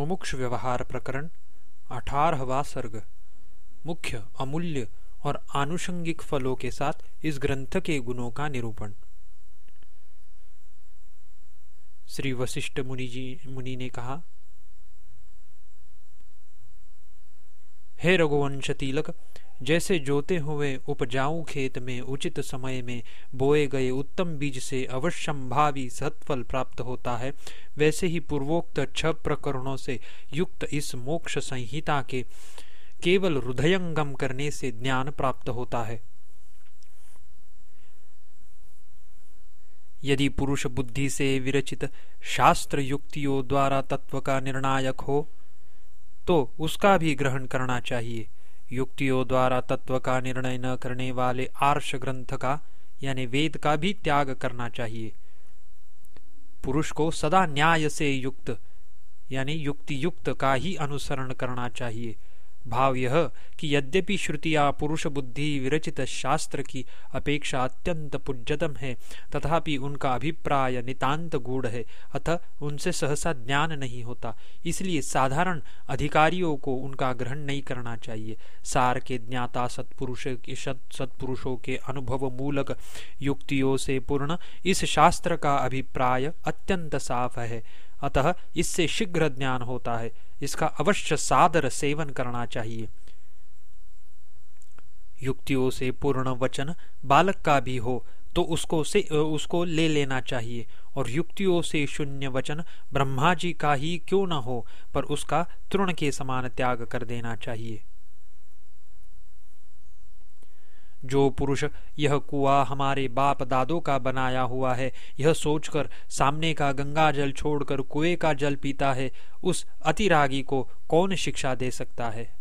मुमुक्ष व्यवहार प्रकरण, अठारहवा सर्ग। मुख्य, अमूल्य और आनुषंगिक फलों के साथ इस ग्रंथ के गुणों का निरूपण। श्री वशिष्ठ मुनि जी, मुनि ने कहा, हे रघुवंश तिलक जैसे जोते हुए उपजाऊ खेत में, उचित समय में बोए गए उत्तम बीज से अवश्यंभावी सत्फल प्राप्त होता है। वैसे ही पूर्वोक्त छह प्रकरणों से युक्त इस मोक्ष संहिता के केवल हृदयंगम करने से ज्ञान प्राप्त होता है। यदि पुरुष बुद्धि से विरचित शास्त्र युक्तियों द्वारा तत्व का निर्णायक हो तो उसका भी ग्रहण करना चाहिए। युक्तियों द्वारा तत्व का निर्णय न करने वाले आर्ष ग्रंथ का, यानी वेद का भी त्याग करना चाहिए। पुरुष को सदा न्याय से युक्त, यानी युक्ति युक्त का ही अनुसरण करना चाहिए। भाव यह कि यद्यपि श्रुतिया पुरुष बुद्धि विरचित शास्त्र की अपेक्षा अत्यंत पुज्यतम है, तथापि उनका अभिप्राय नितांत गूढ़ है अतः उनसे सहसा ज्ञान नहीं होता। इसलिए साधारण अधिकारियों को उनका ग्रहण नहीं करना चाहिए। सार के ज्ञाता सत्पुरुष सत्पुरुषों के अनुभव मूलक युक्तियों से पूर्ण इस शास्त्र का अभिप्राय अत्यंत साफ़ है। अतः इससे शीघ्र ज्ञान होता है। इसका अवश्य सादर सेवन करना चाहिए। युक्तियों से पूर्ण वचन बालक का भी हो तो उसको से, उसको ले लेना चाहिए। और युक्तियों से शून्य वचन ब्रह्मा जी का ही क्यों न हो, पर उसका तृण के समान त्याग कर देना चाहिए। जो पुरुष यह कुआ हमारे बाप दादों का बनाया हुआ है, यह सोचकर सामने का गंगा जल छोड़कर कुएँ का जल पीता है, उस अतिरागी को कौन शिक्षा दे सकता है?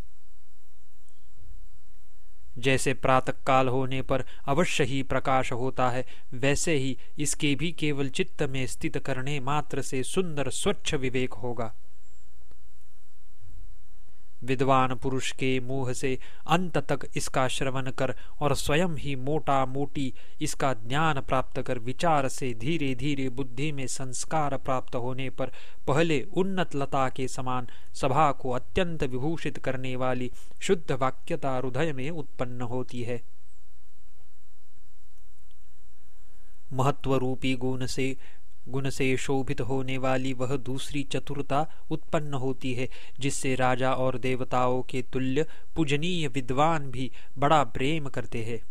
जैसे प्रातः काल होने पर अवश्य ही प्रकाश होता है, वैसे ही इसके भी केवल चित्त में स्थित करने मात्र से सुंदर स्वच्छ विवेक होगा। विद्वान पुरुष के मुँह से अंत तक इसका श्रवण कर और स्वयं ही मोटा मोटी इसका ज्ञान प्राप्त कर विचार से धीरे धीरे बुद्धि में संस्कार प्राप्त होने पर पहले उन्नत लता के समान सभा को अत्यंत विभूषित करने वाली शुद्ध वाक्यता हृदय में उत्पन्न होती है। महत्व रूपी गुण से गुण से शोभित होने वाली वह दूसरी चतुरता उत्पन्न होती है, जिससे राजा और देवताओं के तुल्य, पूजनीय विद्वान भी बड़ा प्रेम करते हैं।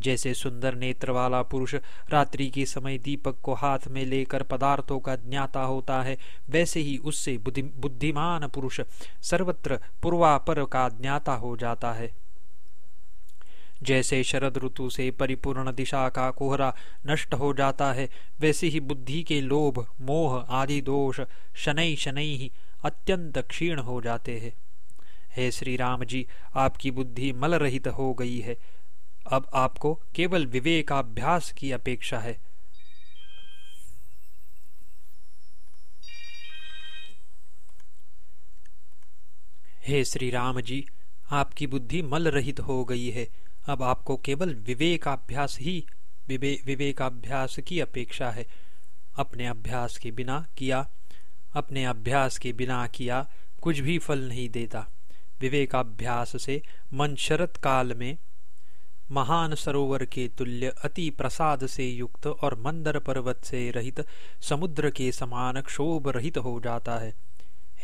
जैसे सुंदर नेत्र वाला पुरुष रात्रि के समय दीपक को हाथ में लेकर पदार्थों का ज्ञाता होता है, वैसे ही उससे बुद्धिमान पुरुष सर्वत्र पूर्वापर का ज्ञाता हो जाता है। जैसे शरद ऋतु से परिपूर्ण दिशा का कोहरा नष्ट हो जाता है, वैसे ही बुद्धि के लोभ, मोह आदि दोष शनै शनै ही अत्यंत क्षीण हो जाते हैं। हे श्री राम जी, आपकी बुद्धि मल रहित हो गई है। अब आपको केवल विवेकाभ्यास की अपेक्षा है। हे श्री राम जी, आपकी बुद्धि मल रहित हो गई है। अब आपको केवल विवेकाभ्यास ही विवे, विवेकाभ्यास की अपेक्षा है। अपने अभ्यास के बिना किया अपने अभ्यास के बिना किया कुछ भी फल नहीं देता। विवेकाभ्यास से मन शरत काल में महान सरोवर के तुल्य अति प्रसाद से युक्त और मंदर पर्वत से रहित समुद्र के समान क्षोभ रहित हो जाता है।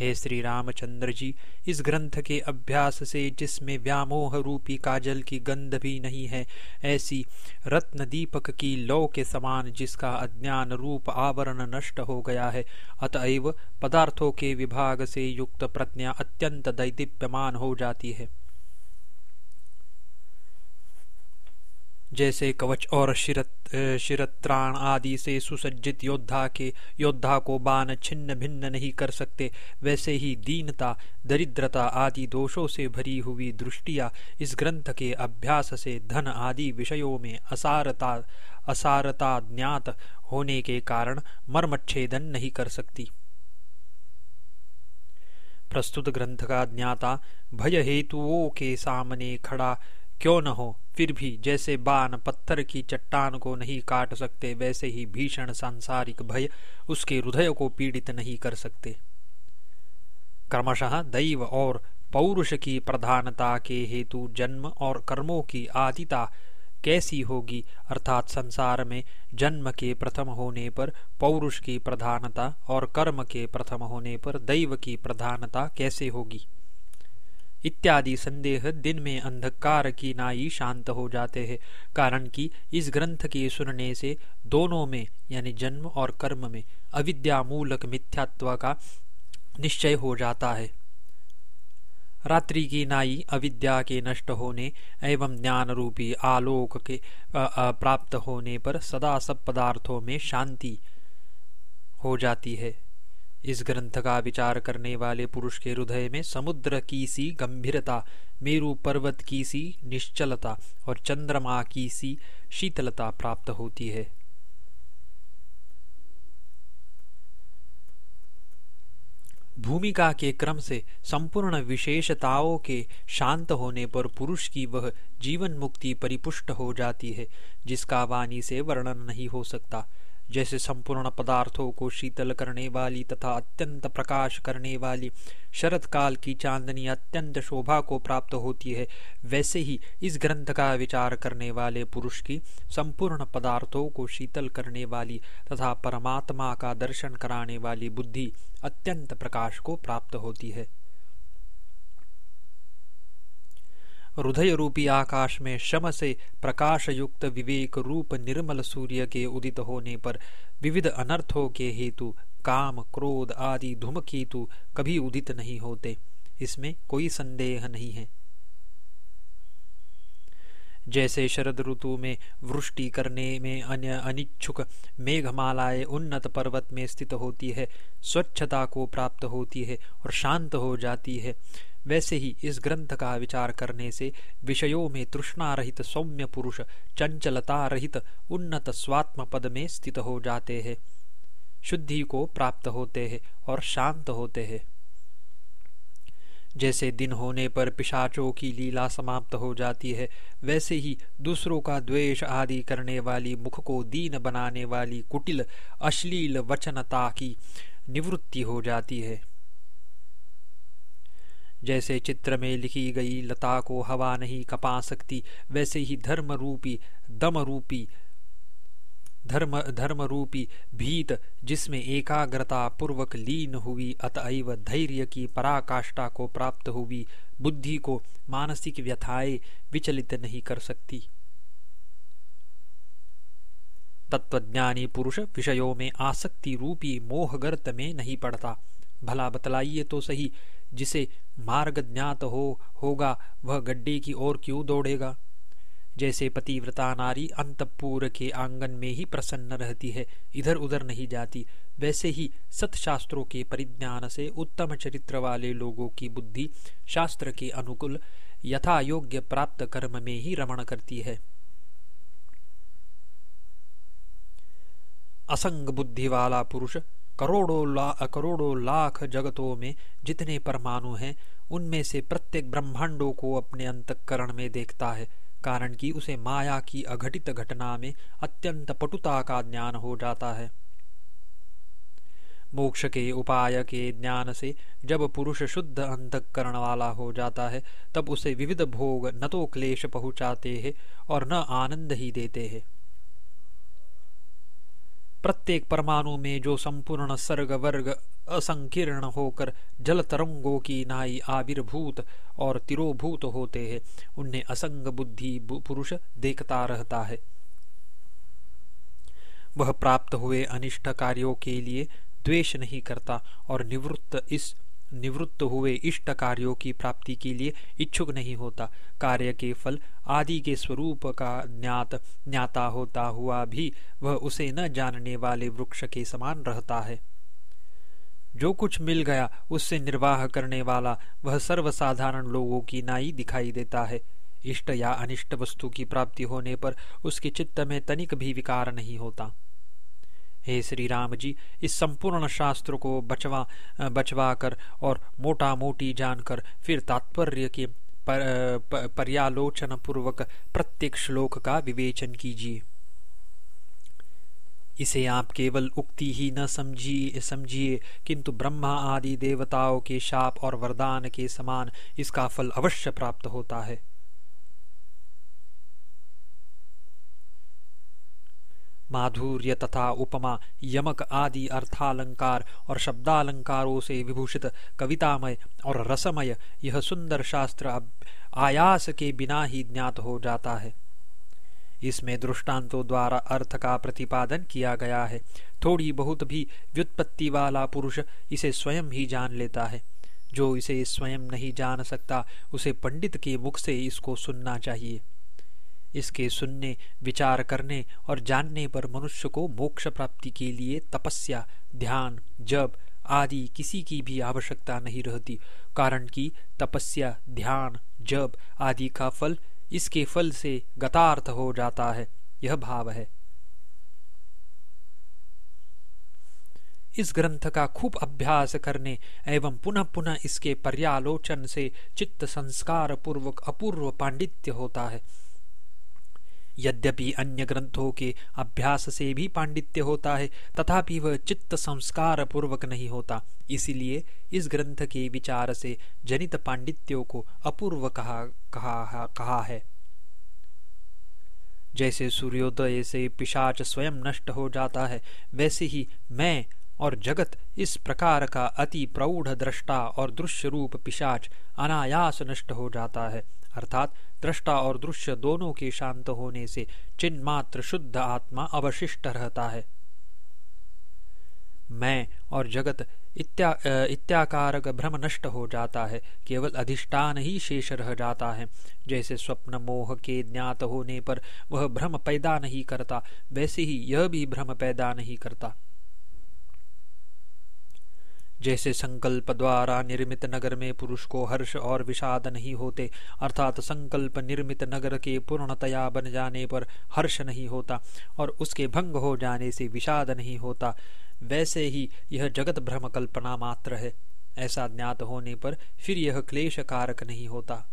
हे श्री रामचंद्र जी, इस ग्रंथ के अभ्यास से जिसमें व्यामोह रूपी काजल की गंध भी नहीं है, ऐसी रत्न दीपक की लौ के समान जिसका अज्ञान रूप आवरण नष्ट हो गया है, अतएव पदार्थों के विभाग से युक्त प्रज्ञा अत्यंत दैदिप्यमान हो जाती है। जैसे कवच और शिरत शिरत्राण आदि से सुसज्जित योद्धा के, योद्धा को बाण छिन्न भिन्न नहीं कर सकते। वैसे ही दीनता, दरिद्रता आदि दोषों से भरी हुई दृष्टिया इस ग्रंथ के अभ्यास से धन आदि विषयों में असारता असारता ज्ञात होने के कारण मर्मच्छेदन नहीं कर सकती। प्रस्तुत ग्रंथ का ज्ञाता भय हेतुओं के सामने खड़ा क्यों न हो? फिर भी जैसे बाण पत्थर की चट्टान को नहीं काट सकते, वैसे ही भीषण सांसारिक भय उसके हृदय को पीड़ित नहीं कर सकते। क्रमशः दैव और पौरुष की प्रधानता के हेतु जन्म और कर्मों की आदिता कैसी होगी? अर्थात संसार में जन्म के प्रथम होने पर पौरुष की प्रधानता और कर्म के प्रथम होने पर दैव की प्रधानता कैसे होगी? इत्यादि संदेह दिन में अंधकार की नाई शांत हो जाते हैं, कारण कि इस ग्रंथ के सुनने से दोनों में, यानी जन्म और कर्म में अविद्या मूलक मिथ्यात्व का निश्चय हो जाता है। रात्रि की नाई अविद्या के नष्ट होने एवं ज्ञान रूपी आलोक के प्राप्त होने पर सदा सब पदार्थों में शांति हो जाती है। इस ग्रंथ का विचार करने वाले पुरुष के हृदय में समुद्र की सी गंभीरता, मेरु पर्वत की सी निश्चलता और चंद्रमा की सी शीतलता प्राप्त होती है। भूमिका के क्रम से संपूर्ण विशेषताओं के शांत होने पर पुरुष की वह जीवन मुक्ति परिपुष्ट हो जाती है, जिसका वाणी से वर्णन नहीं हो सकता। जैसे संपूर्ण पदार्थों को शीतल करने वाली तथा अत्यंत प्रकाश करने वाली शरद काल की चांदनी अत्यंत शोभा को प्राप्त होती है, वैसे ही इस ग्रंथ का विचार करने वाले पुरुष की संपूर्ण पदार्थों को शीतल करने वाली तथा परमात्मा का दर्शन कराने वाली बुद्धि अत्यंत प्रकाश को प्राप्त होती है। हृदय रूपी आकाश में शम से प्रकाश युक्त विवेक रूप निर्मल सूर्य के उदित होने पर विविध अनर्थों के हेतु, काम, क्रोध आदि धूमकेतु कभी उदित नहीं होते। इसमें कोई संदेह नहीं है। जैसे शरद ऋतु में वृष्टि करने में अन्य अनिच्छुक मेघमालाएँ उन्नत पर्वत में स्थित होती है, स्वच्छता को प्राप्त होती है और शांत हो जाती है। वैसे ही इस ग्रंथ का विचार करने से विषयों में तृष्णा रहित सौम्य पुरुष चंचलता रहित उन्नत स्वात्म पद में स्थित हो जाते हैं। शुद्धि को प्राप्त होते हैं और शांत होते हैं। जैसे दिन होने पर पिशाचों की लीला समाप्त हो जाती है, वैसे ही दूसरों का द्वेष आदि करने वाली मुख को दीन बनाने वाली कुटिल, अश्लील वचनता की निवृत्ति हो जाती है। जैसे चित्र में लिखी गई लता को हवा नहीं कपा सकती, वैसे ही धर्म रूपी दम रूपी धर्म धर्म रूपी भीत, जिसमें एकाग्रता पूर्वक लीन हुई, अतएव धैर्य की पराकाष्ठा को प्राप्त हुई, बुद्धि को मानसिक व्यथाएँ विचलित नहीं कर सकती। तत्वज्ञानी पुरुष विषयों में आसक्ति रूपी मोहगर्त में नहीं पड़ता। भला बतलाइए तो सही जिसे मार्ग ज्ञात हो, होगा, वह गड्ढे की ओर क्यों दौड़ेगा? जैसे पतिव्रता नारी अंतपुर के आँगन में ही प्रसन्न रहती है इधर उधर नहीं जाती, वैसे ही सतशास्त्रों के परिज्ञान से उत्तम चरित्र वाले लोगों की बुद्धि शास्त्र के अनुकूल यथा योग्य प्राप्त कर्म में ही रमण करती है। असंग बुद्धि वाला पुरुष करोड़ों ला, करोड़ों लाख जगतों में जितने परमाणु हैं, उनमें से प्रत्येक ब्रह्मांडों को अपने अंतकरण में देखता है, कारण कि उसे माया की अघटित घटना में अत्यंत पटुता का ज्ञान हो जाता है। मोक्ष के उपाय के ज्ञान से जब पुरुष शुद्ध अंतकरण वाला हो जाता है, तब उसे विविध भोग न तो क्लेश पहुंचाते हैं और न आनंद ही देते हैं। प्रत्येक परमाणु में जो संपूर्ण सर्ग, वर्ग, असंकीर्ण होकर जल तरंगों की नाई आविर्भूत और तिरोभूत होते हैं, उन्हें असंग बुद्धि पुरुष देखता रहता है। वह प्राप्त हुए अनिष्ट कार्यों के लिए द्वेष नहीं करता और निवृत्त इस निवृत्त हुए इष्ट कार्यों की प्राप्ति के लिए इच्छुक नहीं होता। कार्य के फल आदि के स्वरूप का ज्ञात, ज्ञाता होता हुआ भी वह उसे न जानने वाले वृक्ष के समान रहता है। जो कुछ मिल गया, उससे निर्वाह करने वाला वह सर्वसाधारण लोगों की नाई दिखाई देता है। इष्ट या अनिष्ट वस्तु की प्राप्ति होने पर उसके चित्त में तनिक भी विकार नहीं होता। हे श्री राम जी इस संपूर्ण शास्त्र को बचवा बचवा कर और मोटा मोटी जानकर फिर तात्पर्य के पर, पर्यालोचन पूर्वक प्रत्येक श्लोक का विवेचन कीजिए। इसे आप केवल उक्ति ही न समझिए समझिए किंतु ब्रह्मा आदि देवताओं के शाप और वरदान के समान इसका फल अवश्य प्राप्त होता है। माधुर्य तथा उपमा, यमक आदि अर्थालंकार और शब्दालंकारों से विभूषित कवितामय और रसमय यह सुंदर शास्त्र आयास के बिना ही ज्ञात हो जाता है। इसमें दृष्टांतों द्वारा अर्थ का प्रतिपादन किया गया है। थोड़ी बहुत भी व्युत्पत्ति वाला पुरुष इसे स्वयं ही जान लेता है। जो इसे स्वयं नहीं जान सकता, उसे पंडित के मुख से इसको सुनना चाहिए। इसके सुनने, विचार करने और जानने पर मनुष्य को मोक्ष प्राप्ति के लिए तपस्या, ध्यान जब आदि किसी की भी आवश्यकता नहीं रहती। कारण कि तपस्या, ध्यान जब आदि का फल इसके फल से गतार्थ हो जाता है। यह भाव है। इस ग्रंथ का खूब अभ्यास करने एवं पुनः पुनः इसके पर्यालोचन से चित्त संस्कार पूर्वक अपूर्व पांडित्य होता है। यद्यपि अन्य ग्रंथों के अभ्यास से भी पांडित्य होता है तथापि वह चित्त संस्कार पूर्वक नहीं होता। इसलिए इस ग्रंथ के विचार से जनित पांडित्यों को अपूर्व कहा कहा, कहा है। जैसे सूर्योदय से पिशाच स्वयं नष्ट हो जाता है वैसे ही मैं और जगत इस प्रकार का अति प्रौढ़ दृष्टा और दृश्य रूप पिशाच अनायास नष्ट हो जाता है। अर्थात दृष्टा और दृश्य दोनों के शांत होने से चिन्मात्र शुद्ध आत्मा अवशिष्ट रहता है। मैं और जगत इत्या इत्याकारक भ्रम नष्ट हो जाता है, केवल अधिष्ठान ही शेष रह जाता है। जैसे स्वप्न मोह के ज्ञात होने पर वह भ्रम पैदा नहीं करता, वैसे ही यह भी भ्रम पैदा नहीं करता। जैसे संकल्प द्वारा निर्मित नगर में पुरुष को हर्ष और विषाद नहीं होते, अर्थात संकल्प निर्मित नगर के पूर्णतया बन जाने पर हर्ष नहीं होता और उसके भंग हो जाने से विषाद नहीं होता। वैसे ही यह जगत भ्रम कल्पना मात्र है। ऐसा ज्ञात होने पर फिर यह क्लेश कारक नहीं होता।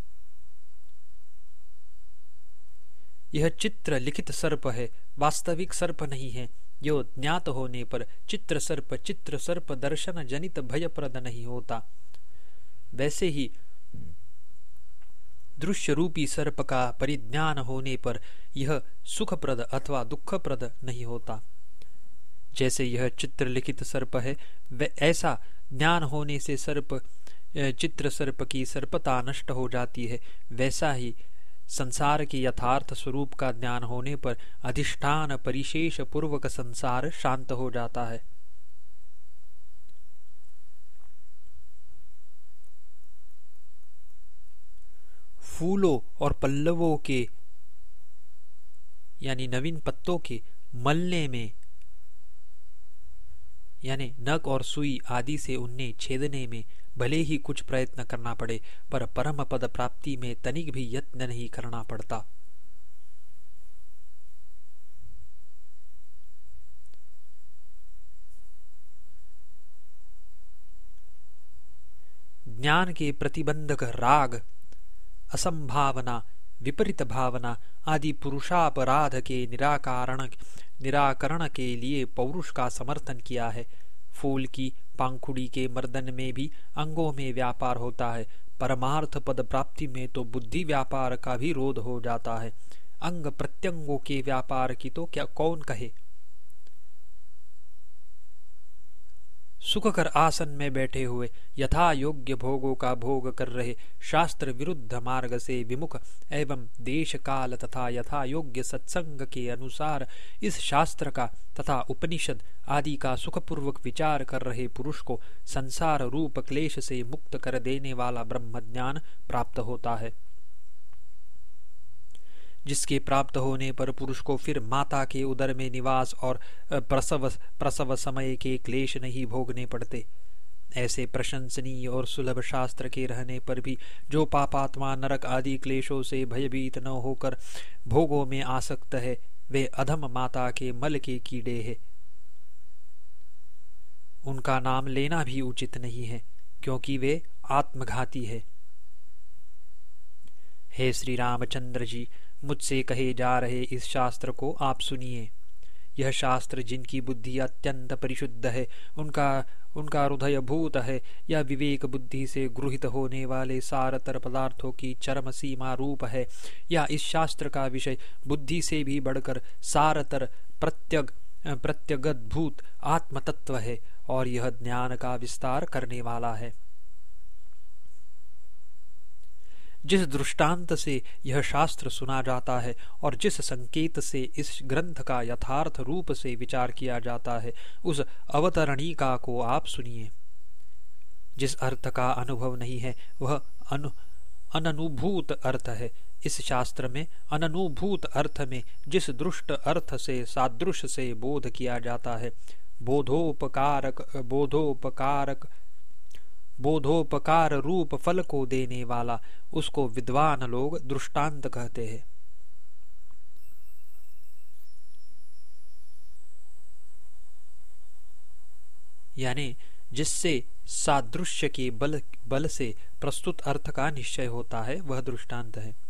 यह चित्र लिखित सर्प है, वास्तविक सर्प नहीं है। यो ज्ञात होने पर चित्र सर्प चित्र सर्प दर्शन जनित भयप्रद नहीं होता। वैसे ही दृश्य रूपी सर्प का परिज्ञान होने पर यह सुखप्रद अथवा दुखप्रद नहीं होता। जैसे यह चित्र लिखित सर्प है ऐसा ज्ञान होने से सर्प चित्र सर्प की सर्पता नष्ट हो जाती है, वैसा ही संसार के यथार्थ स्वरूप का ज्ञान होने पर अधिष्ठान परिशेष पूर्वक संसार शांत हो जाता है। फूलों और पल्लवों के, यानी नवीन पत्तों के मलने में, यानी नक और सुई आदि से उन्हें छेदने में भले ही कुछ प्रयत्न करना पड़े, पर परम पद प्राप्ति में तनिक भी यत्न नहीं करना पड़ता। ज्ञान के प्रतिबंधक राग, असंभावना, विपरीत भावना आदि पुरुषापराध के निराकरण निराकरण के लिए पौरुष का समर्थन किया है। फूल की पांखुड़ी के मर्दन में भी अंगों में व्यापार होता है। परमार्थ पद प्राप्ति में तो बुद्धि व्यापार का भी रोध हो जाता है। अंग प्रत्यंगों के व्यापार की तो क्या कौन कहे? सुखकर आसन में बैठे हुए यथा योग्य भोगों का भोग कर रहे शास्त्र विरुद्ध मार्ग से विमुख एवं देश काल तथा यथा योग्य सत्संग के अनुसार इस शास्त्र का तथा उपनिषद आदि का सुखपूर्वक विचार कर रहे पुरुष को संसार रूप क्लेश से मुक्त कर देने वाला ब्रह्म ज्ञान प्राप्त होता है। जिसके प्राप्त होने पर पुरुष को फिर माता के उदर में निवास और प्रसव प्रसव समय के क्लेश नहीं भोगने पड़ते। ऐसे प्रशंसनीय और सुलभ शास्त्र के रहने पर भी जो पापात्मा नरक आदि क्लेशों से भयभीत न होकर भोगों में आसक्त है, वे अधम माता के मल के कीड़े हैं। उनका नाम लेना भी उचित नहीं है, क्योंकि वे आत्मघाती है। हे श्री रामचंद्र जी मुझसे कहे जा रहे इस शास्त्र को आप सुनिए। यह शास्त्र जिनकी बुद्धि अत्यंत परिशुद्ध है, उनका उनका हृदय भूत है, या विवेक बुद्धि से गृहित होने वाले सारतर पदार्थों की चरम सीमा रूप है, या इस शास्त्र का विषय बुद्धि से भी बढ़कर सारतर प्रत्यग, प्रत्यगद्भूत आत्म तत्व है, और यह ज्ञान का विस्तार करने वाला है। जिस दृष्टांत से यह शास्त्र सुना जाता है और जिस संकेत से इस ग्रंथ का यथार्थ रूप से विचार किया जाता है, उस अवतरणिका को आप सुनिए। जिस अर्थ का अनुभव नहीं है, वह अनु, अननुभूत अर्थ है। इस शास्त्र में, अननुभूत अर्थ में जिस दृष्ट अर्थ से, सादृश से बोध किया जाता है, बोधोपकारक बोधोपकारक बोधोपकार रूप फल को देने वाला उसको विद्वान लोग दृष्टांत कहते हैं। यानी जिससे सादृश्य के बल बल से प्रस्तुत अर्थ का निश्चय होता है, वह दृष्टांत है।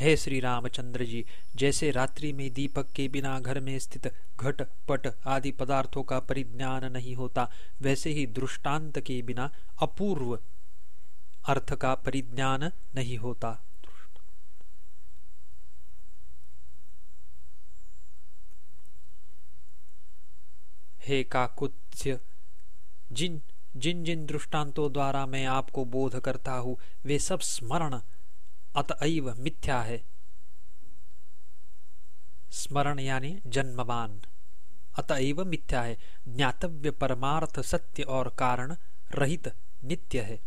हे श्री रामचंद्र जी, जैसे रात्रि में दीपक के बिना घर में स्थित घट पट आदि पदार्थों का परिज्ञान नहीं होता, वैसे ही दृष्टांत के बिना अपूर्व अर्थ का परिज्ञान नहीं होता। हे काकुत्स्य, जिन जिन जिन दृष्टांतों द्वारा मैं आपको बोध करता हूँ, वे सब स्मरण अतएव मिथ्या है। स्मरण यानी जन्मवान। अतएव मिथ्या है। ज्ञातव्य परमार्थ सत्य और कारण रहित नित्य है।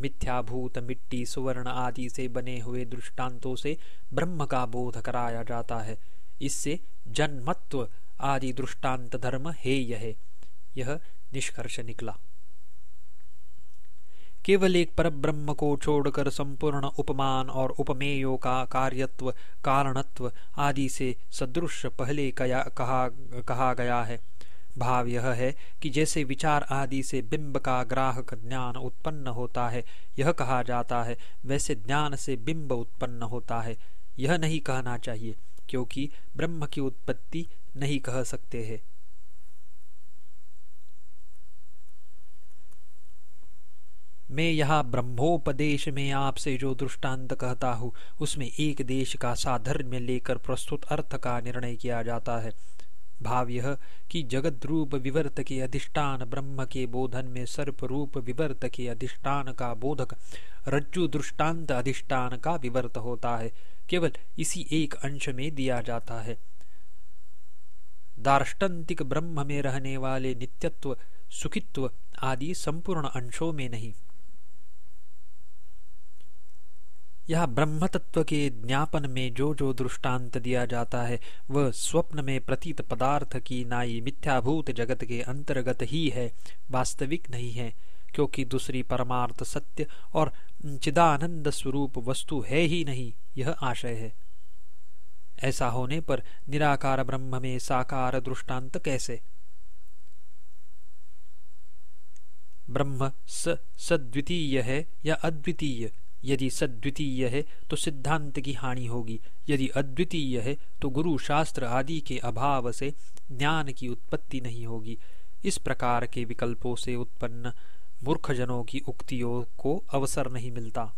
मिथ्याभूत मिट्टी, सुवर्ण आदि से बने हुए दृष्टांतों से ब्रह्म का बोध कराया जाता है। इससे जन्मत्व आदि दृष्टांत धर्म हेय है। यह निष्कर्ष निकला। केवल एक पर ब्रह्म को छोड़कर संपूर्ण उपमान और उपमेयों का कार्यत्व कारणत्व आदि से सदृश पहले कया, कहा कहा गया है। भाव यह है कि जैसे विचार आदि से बिंब का ग्राहक ज्ञान उत्पन्न होता है यह कहा जाता है वैसे ज्ञान से बिंब उत्पन्न होता है। यह नहीं कहना चाहिए क्योंकि ब्रह्म की उत्पत्ति नहीं कह सकते हैं। मैं यहाँ ब्रह्मोपदेश में आपसे जो दृष्टांत कहता हूँ, उसमें एक देश का साधर्म्य लेकर प्रस्तुत अर्थ का निर्णय किया जाता है। भाव यह कि जगत रूप विवर्त के अधिष्ठान ब्रह्म के बोधन में सर्प रूप विवर्त के अधिष्ठान का बोधक, रज्जु दृष्टांत अधिष्ठान का विवर्त होता है। केवल इसी एक अंश में दिया जाता है। दार्ष्टान्तिक ब्रह्म में रहने वाले नित्यत्व, सुखित्व आदि संपूर्ण अंशों में नहीं। यह ब्रह्म तत्व के ज्ञापन में जो जो दृष्टांत दिया जाता है, वह स्वप्न में प्रतीत पदार्थ की नाई मिथ्याभूत जगत के अंतर्गत ही है, वास्तविक नहीं है, क्योंकि दूसरी परमार्थ सत्य और चिदानंद स्वरूप वस्तु है ही नहीं, यह आशय है। ऐसा होने पर निराकार ब्रह्म में साकार दृष्टांत कैसे? ब्रह्म स सद्वितीय है या अद्वितीय? यदि सद्वितीय है तो सिद्धांत की हानि होगी। यदि अद्वितीय है तो गुरु शास्त्र आदि के अभाव से ज्ञान की उत्पत्ति नहीं होगी। इस प्रकार के विकल्पों से उत्पन्न मूर्खजनों की उक्तियों को अवसर नहीं मिलता।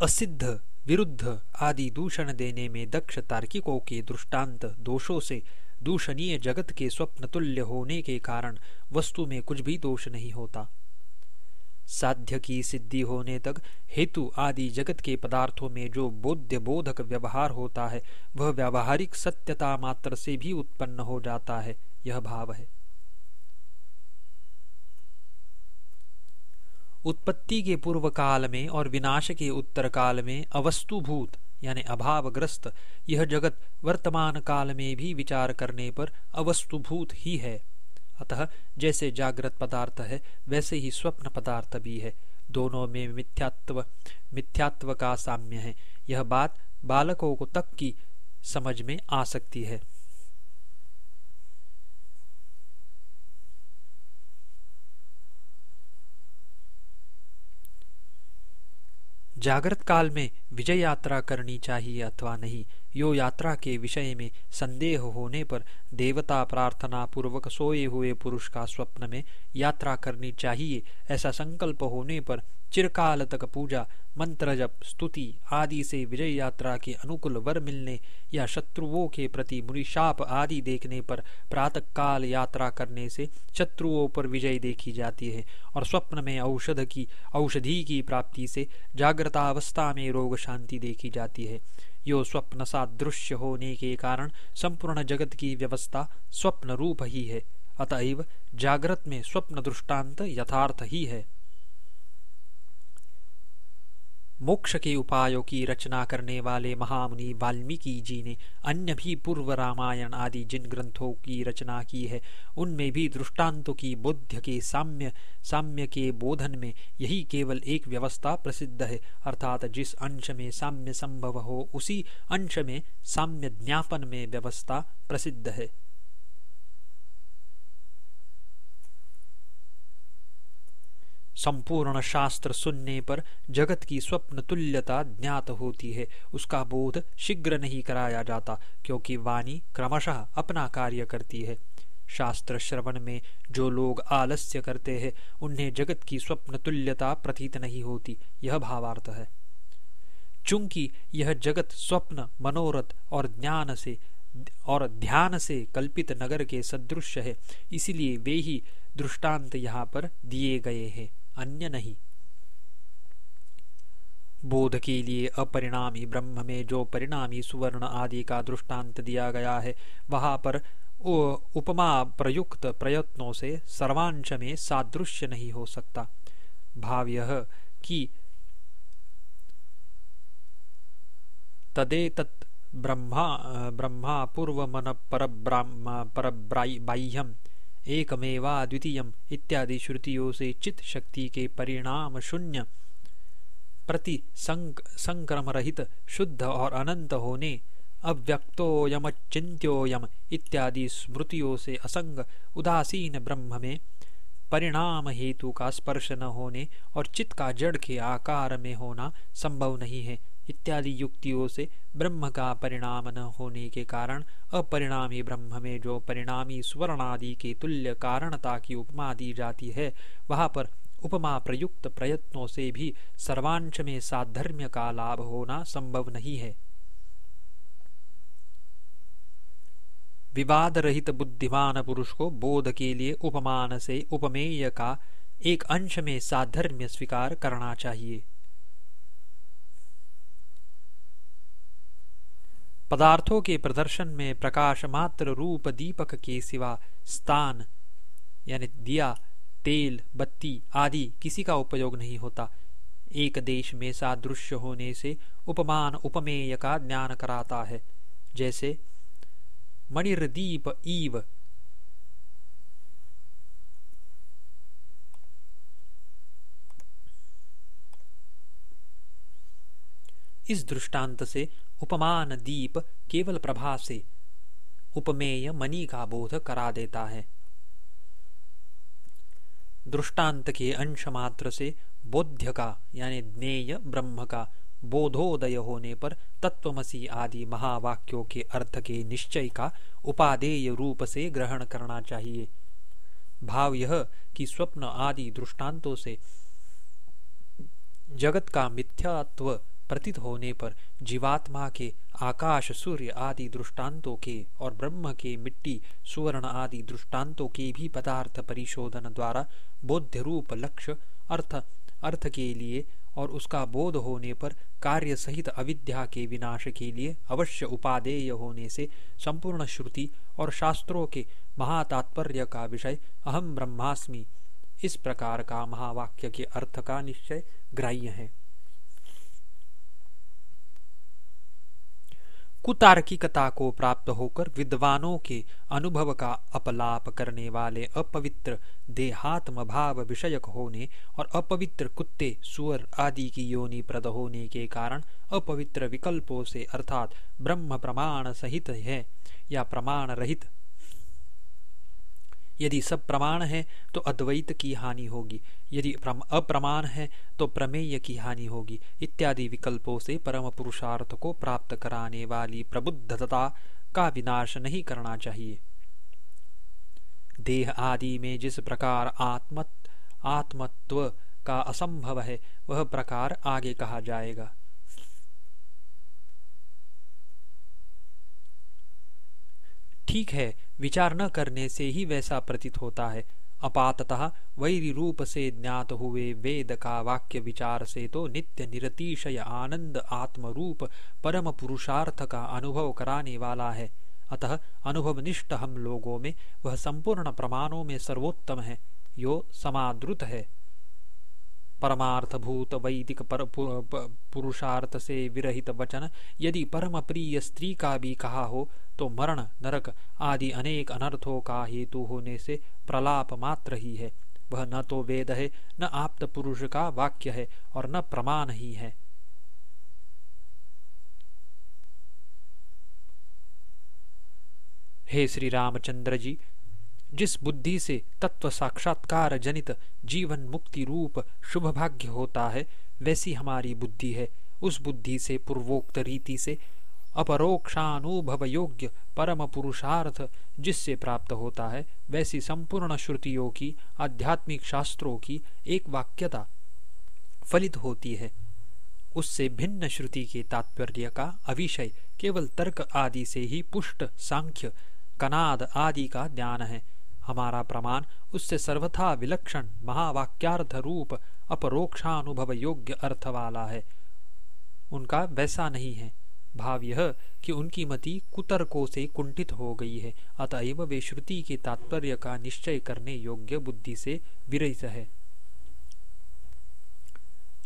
असिद्ध, विरुद्ध आदि दूषण देने में दक्ष तार्किकों के दृष्टांत दोषों से दूषणीय जगत के स्वप्न तुल्य होने के कारण वस्तु में कुछ भी दोष नहीं होता। साध्य की सिद्धि होने तक हेतु आदि जगत के पदार्थों में जो बोध्य बोधक व्यवहार होता है, वह व्यावहारिक सत्यता मात्र से भी उत्पन्न हो जाता है, यह भाव है। उत्पत्ति के पूर्व काल में और विनाश के उत्तर काल में अवस्तुभूत यानी अभावग्रस्त, यह जगत वर्तमान काल में भी विचार करने पर अवस्तुभूत ही है। अतः जैसे जागृत पदार्थ है, वैसे ही स्वप्न पदार्थ भी है। दोनों में मिथ्यात्व मिथ्यात्व का साम्य है। यह बात बालकों को तक की समझ में आ सकती है। जागृत काल में विजय यात्रा करनी चाहिए अथवा नहीं, यो यात्रा के विषय में संदेह होने पर देवता प्रार्थना पूर्वक सोए हुए पुरुष का स्वप्न में यात्रा करनी चाहिए, ऐसा संकल्प होने पर चिरकाल तक पूजा मंत्र जप स्तुति आदि से विजय यात्रा के अनुकूल वर मिलने या शत्रुओं के प्रति मुनिशाप आदि देखने पर प्रातः काल यात्रा करने से शत्रुओं पर विजय देखी जाती है और स्वप्न में औषध की, औषधि की प्राप्ति से जागृतावस्था में रोग शांति देखी जाती है। यो स्वप्न सादृश्य होने के कारण संपूर्ण जगत की व्यवस्था स्वप्न रूप ही है, अतएव जागृत में स्वप्न दृष्टांत यथार्थ ही है। मोक्ष के उपायों की रचना करने वाले महामुनि वाल्मीकि जी ने अन्य भी पूर्व रामायण आदि जिन ग्रंथों की रचना की है, उनमें भी दृष्टांतों की बुद्ध के साम्य साम्य के बोधन में यही केवल एक व्यवस्था प्रसिद्ध है, अर्थात जिस अंश में साम्य संभव हो, उसी अंश में साम्य ज्ञापन में व्यवस्था प्रसिद्ध है। संपूर्ण शास्त्र सुनने पर जगत की स्वप्न तुल्यता ज्ञात होती है। उसका बोध शीघ्र नहीं कराया जाता, क्योंकि वाणी क्रमशः अपना कार्य करती है। शास्त्र श्रवण में जो लोग आलस्य करते हैं, उन्हें जगत की स्वप्न तुल्यता प्रतीत नहीं होती, यह भावार्थ है। चूँकि यह जगत स्वप्न, मनोरथ और ज्ञान से, और ध्यान से कल्पित नगर के सदृश है, इसलिए वे ही दृष्टांत यहाँ पर दिए गए हैं। अन्य नहीं। बोध के लिए अपरिणामी ब्रह्म में जो परिणामी सुवर्ण आदि का दृष्टांत दिया गया है, वहाँ पर उपमा प्रयुक्त प्रयत्नों से सर्वांश में सादृश्य नहीं हो सकता। भाव यह कि तदेतत् ब्रह्मा ब्रह्मा पूर्व मन पर बाह्यम एकमेवा द्वितीयम इत्यादि श्रुतियों से चित शक्ति के परिणाम शून्य। प्रति संक, संक्रम रहित शुद्ध और अनंत होने अव्यक्तोयम इत्यादि स्मृतियों से असंग उदासीन ब्रह्म में परिणाम हेतु का स्पर्श न होने और चित्त का जड़ के आकार में होना संभव नहीं है। इत्यादि युक्तियों से ब्रह्म का परिणाम न होने के कारण, अपरिणामी ब्रह्म में जो परिणामी स्वर्णादि के तुल्य कारणता की उपमा दी जाती है, वहाँ पर उपमा प्रयुक्त प्रयत्नों से भी सर्वांश में साधर्म्य का लाभ होना संभव नहीं है। विवाद रहित बुद्धिमान पुरुष को बोध के लिए उपमान से उपमेय का एक अंश में साधर्म्य स्वीकार करना चाहिए। पदार्थों के प्रदर्शन में प्रकाश मात्र रूप दीपक के सिवा स्थान, यानी दिया, तेल, बत्ती आदि किसी का उपयोग नहीं होता। एक देश में सादृश्य होने से उपमान उपमेय का ज्ञान कराता है। जैसे, मणिर्दीप ईव इस दृष्टांत से उपमान दीप केवल प्रभा से उपमेय मणि का बोध करा देता है। दृष्टांत के अंश मात्र से बोध्य का, यानी ज्ञेय ब्रह्म का बोधोदय होने पर तत्वमसी आदि महावाक्यों के अर्थ के निश्चय का उपादेय रूप से ग्रहण करना चाहिए। भाव यह कि स्वप्न आदि दृष्टांतों से जगत का मिथ्यात्व प्रतीत होने पर जीवात्मा के आकाश, सूर्य आदि दृष्टांतों के और ब्रह्म के मिट्टी, सुवर्ण आदि दृष्टांतों के भी पदार्थ परिशोधन द्वारा बोध्य रूप लक्ष्य, अर्थ अर्थ के लिए और उसका बोध होने पर कार्य सहित अविद्या के विनाश के लिए अवश्य उपादेय होने से संपूर्ण श्रुति और शास्त्रों के महातात्पर्य का विषय अहम ब्रह्मास्मि। इस प्रकार का महावाक्य के अर्थ का निश्चय ग्राह्य है। कुतार्किकता को प्राप्त होकर विद्वानों के अनुभव का अपलाप करने वाले अपवित्र देहात्म भाव विषयक होने और अपवित्र कुत्ते, सुअर आदि की योनि प्रद होने के कारण अपवित्र विकल्पों से अर्थात ब्रह्म प्रमाण सहित है या प्रमाण रहित यदि सब प्रमाण है तो अद्वैत की हानि होगी। यदि अप्रमाण है तो प्रमेय की हानि होगी। इत्यादि विकल्पों से परम पुरुषार्थ को प्राप्त कराने वाली प्रबुद्धता का विनाश नहीं करना चाहिए। देह आदि में जिस प्रकार आत्म आत्मत्व का असंभव है, वह प्रकार आगे कहा जाएगा। ठीक है, विचार न करने से ही वैसा प्रतीत होता है। अपातः वैरी रूप से ज्ञात हुए वेद का वाक्य विचार से तो नित्य निरतिशय आनंद आत्म रूप परम पुरुषार्थ का अनुभव कराने वाला है। अतः अनुभवनिष्ठ हम लोगों में वह संपूर्ण प्रमाणों में सर्वोत्तम है। यो समाद्रुत है। परमार्थ भूत वैदिक पर, पुरुषार्थ से विरहित वचन यदि परम प्रिय स्त्री का भी कहा हो तो मरण नरक आदि अनेक अनर्थों का हेतु होने से प्रलाप मात्र ही है। वह न तो वेद है न आप्त पुरुष का वाक्य है और न प्रमाण ही है। हे श्री रामचंद्र जी जिस बुद्धि से तत्व साक्षात्कार जनित जीवन मुक्ति रूप शुभ भाग्य होता है, वैसी हमारी बुद्धि है। उस बुद्धि से पूर्वोक्त रीति से अपरोक्षानुभव योग्य परम पुरुषार्थ जिससे प्राप्त होता है, वैसी संपूर्ण श्रुतियों की, आध्यात्मिक शास्त्रों की एक वाक्यता फलित होती है। उससे भिन्न श्रुति के तात्पर्य का अविषय केवल तर्क आदि से ही पुष्ट, सांख्य, कनाद आदि का ज्ञान है। हमारा प्रमाण, उससे सर्वथा विलक्षण महावाक्यार्थ रूप अपरोक्षानुभव योग्य अर्थ वाला है। उनका वैसा नहीं है। भाव यह कि उनकी मति कुतर्कों से कुंठित हो गई है, अतएव वे श्रुति के तात्पर्य का निश्चय करने योग्य बुद्धि से विरहित है।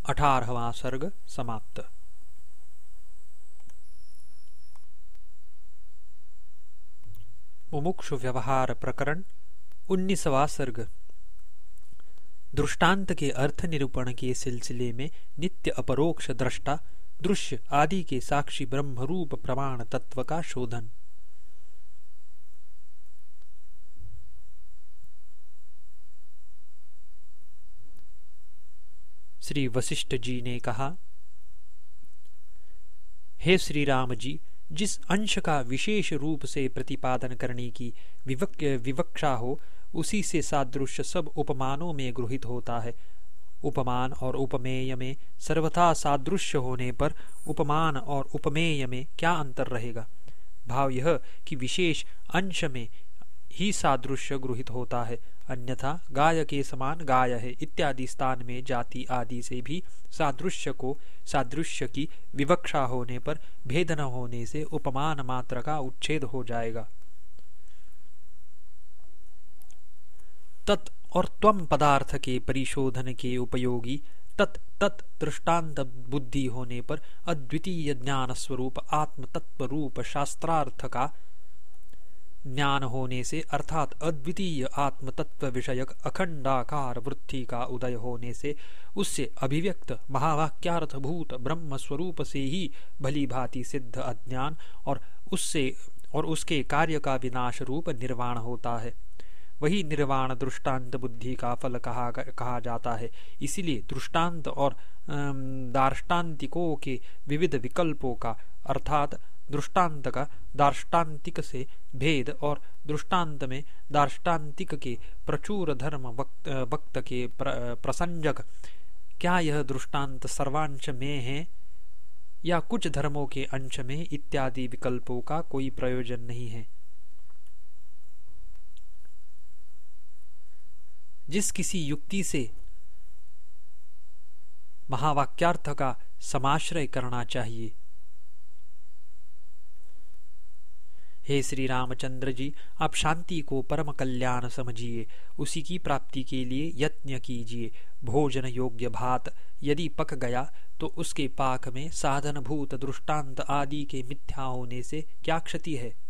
अठारहवा सर्ग समाप्त। मुमुक्षु व्यवहार प्रकरण उन्नीसवा सर्ग। दृष्टांत के अर्थ निरूपण के सिलसिले में नित्य अपरोक्ष दृष्टा, दृश्य आदि के साक्षी ब्रह्मरूप प्रमाण तत्व का शोधन। श्री वशिष्ठ जी ने कहा, हे श्री राम जी, जिस अंश का विशेष रूप से प्रतिपादन करने की विवक्षा हो उसी से सादृश्य सब उपमानों में गृहित होता है। उपमान और उपमेय में सर्वथा सादृश्य होने पर उपमान और उपमेय में क्या अंतर रहेगा? भाव यह कि विशेष अंश में ही सादृश्य गृहित होता है। अन्यथा गाय के समान गाय है, इत्यादि स्थान में जाति आदि से भी सादृश्य को, सादृश्य की विवक्षा होने पर भेद न होने से उपमान मात्र का उच्छेद हो जाएगा। तत् और त्वम पदार्थ के परिशोधन के उपयोगी, तत् तत् दृष्टांत बुद्धि होने पर अद्वितीय ज्ञान स्वरूप आत्म तत्व रूप शास्त्रार्थ का ज्ञान होने से अर्थात अद्वितीय आत्म तत्व विषयक अखंडाकार वृत्ति का उदय होने से उससे अभिव्यक्त महावाक्यार्थ भूत ब्रह्म स्वरूप से ही भली भांति सिद्ध अज्ञान और उससे और उसके कार्य का विनाश रूप निर्वाण होता है। वही निर्वाण दृष्टांत बुद्धि का फल कहा कहा जाता है। इसीलिए दृष्टांत और दार्ष्टान्तिकों के विविध विकल्पों का अर्थात दृष्टांत का दार्ष्टान्तिक से भेद और दृष्टांत में दार्ष्टान्तिक के प्रचुर धर्म वक्त, वक्त के प्र, प्रसंजक क्या यह दृष्टांत सर्वांश में है? या कुछ धर्मों के अंश में इत्यादि विकल्पों का कोई प्रयोजन नहीं है? जिस किसी युक्ति से महावाक्यार्थ का समाश्रय करना चाहिए। हे श्री रामचंद्र जी, आप शांति को परम कल्याण समझिए। उसी की प्राप्ति के लिए यत्न कीजिए। भोजन योग्य भात यदि पक गया तो उसके पाक में साधन भूत दृष्टांत आदि के मिथ्या होने से क्या क्षति है?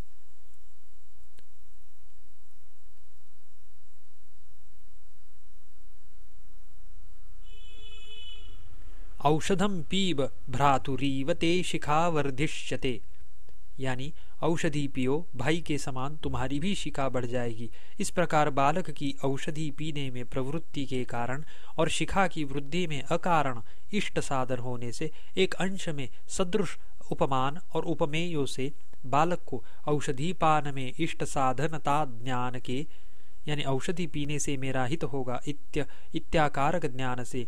औषधम पीब भ्रातुरीव ते शिखा वर्धिष्यते। यानी, औषधि पियो, भाई के समान तुम्हारी भी शिखा बढ़ जाएगी। इस प्रकार बालक की औषधि पीने में प्रवृत्ति के कारण और शिखा की वृद्धि में अकारण इष्ट साधन होने से एक अंश में सदृश उपमान और उपमेयों से बालक को औषधि पान में इष्ट साधनता ज्ञान के, यानी औषधि पीने से मेरा हित होगा इत्य, इत्याकारक ज्ञान से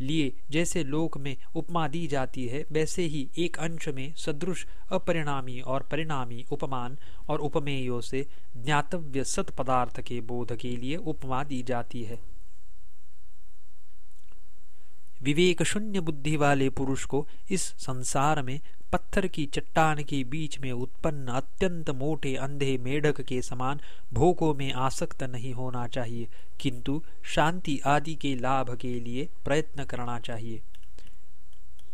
लिए जैसे लोक में उपमा दी जाती है, वैसे ही एक अंश में सदृश, अपरिणामी और परिणामी उपमान और उपमेयों से ज्ञातव्य सत पदार्थ के बोध के लिए उपमा दी जाती है। विवेक शून्य बुद्धि वाले पुरुष को इस संसार में पत्थर की चट्टान के बीच में उत्पन्न अत्यंत मोटे अंधे मेढक के समान भोगों में आसक्त नहीं होना चाहिए, किंतु शांति आदि के लाभ के लिए प्रयत्न करना चाहिए।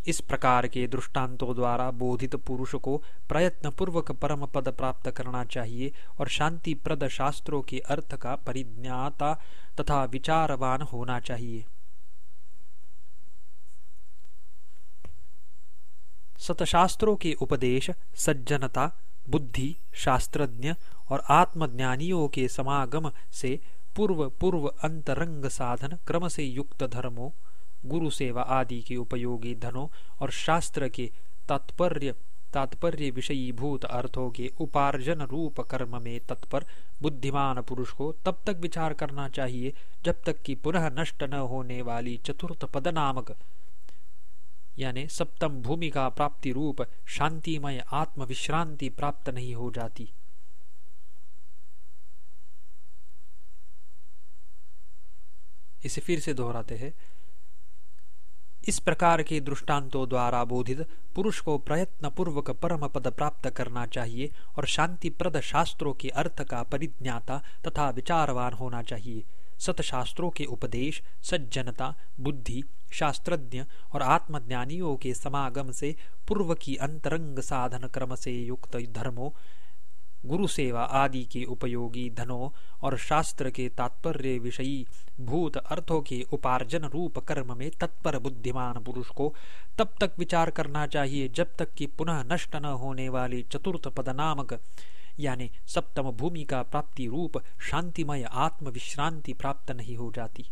इस प्रकार के दृष्टांतों द्वारा बोधित पुरुष को प्रयत्न पूर्वक परम पद प्राप्त करना चाहिए और शांति प्रद शास्त्रों के अर्थ का परिज्ञाता तथा विचारवान होना चाहिए। सतशास्त्रों के उपदेश, सज्जनता, बुद्धि, शास्त्रज्ञ और आत्मज्ञानियों के समागम से पूर्व पूर्व अंतरंग साधन क्रम से युक्त धर्मों, गुरु सेवा आदि के उपयोगी धनों और शास्त्र के तात्पर्य तात्पर्य विषयी भूत अर्थों के उपार्जन रूप कर्म में तत्पर बुद्धिमान पुरुष को तब तक विचार करना चाहिए जब तक कि पुनः नष्ट न होने वाली चतुर्थ पद नामक यानी सप्तम भूमि का प्राप्ति रूप शांतिमय आत्म विश्रांति प्राप्त नहीं हो जाती। इसे फिर से दोहराते हैं। इस प्रकार के दृष्टांतों द्वारा बोधित पुरुष को प्रयत्न पूर्वक परम पद प्राप्त करना चाहिए और शांति प्रद शास्त्रों के अर्थ का परिज्ञाता तथा विचारवान होना चाहिए। सतशास्त्रों के उपदेश, सज्जनता, बुद्धि, शास्त्रज्ञ और आत्मज्ञानियों के समागम से पूर्व की अंतरंग साधन क्रम से युक्त धर्मों गुरु सेवा आदि के उपयोगी धनों और शास्त्र के तात्पर्य विषयी भूत अर्थों के उपार्जन रूप कर्म में तत्पर बुद्धिमान पुरुष को तब तक विचार करना चाहिए जब तक कि पुनः नष्ट न होने वाली चतुर्थ पद नामक यानी सप्तम भूमि का प्राप्ति रूप शांतिमय आत्म विश्रांति प्राप्त नहीं हो जाती।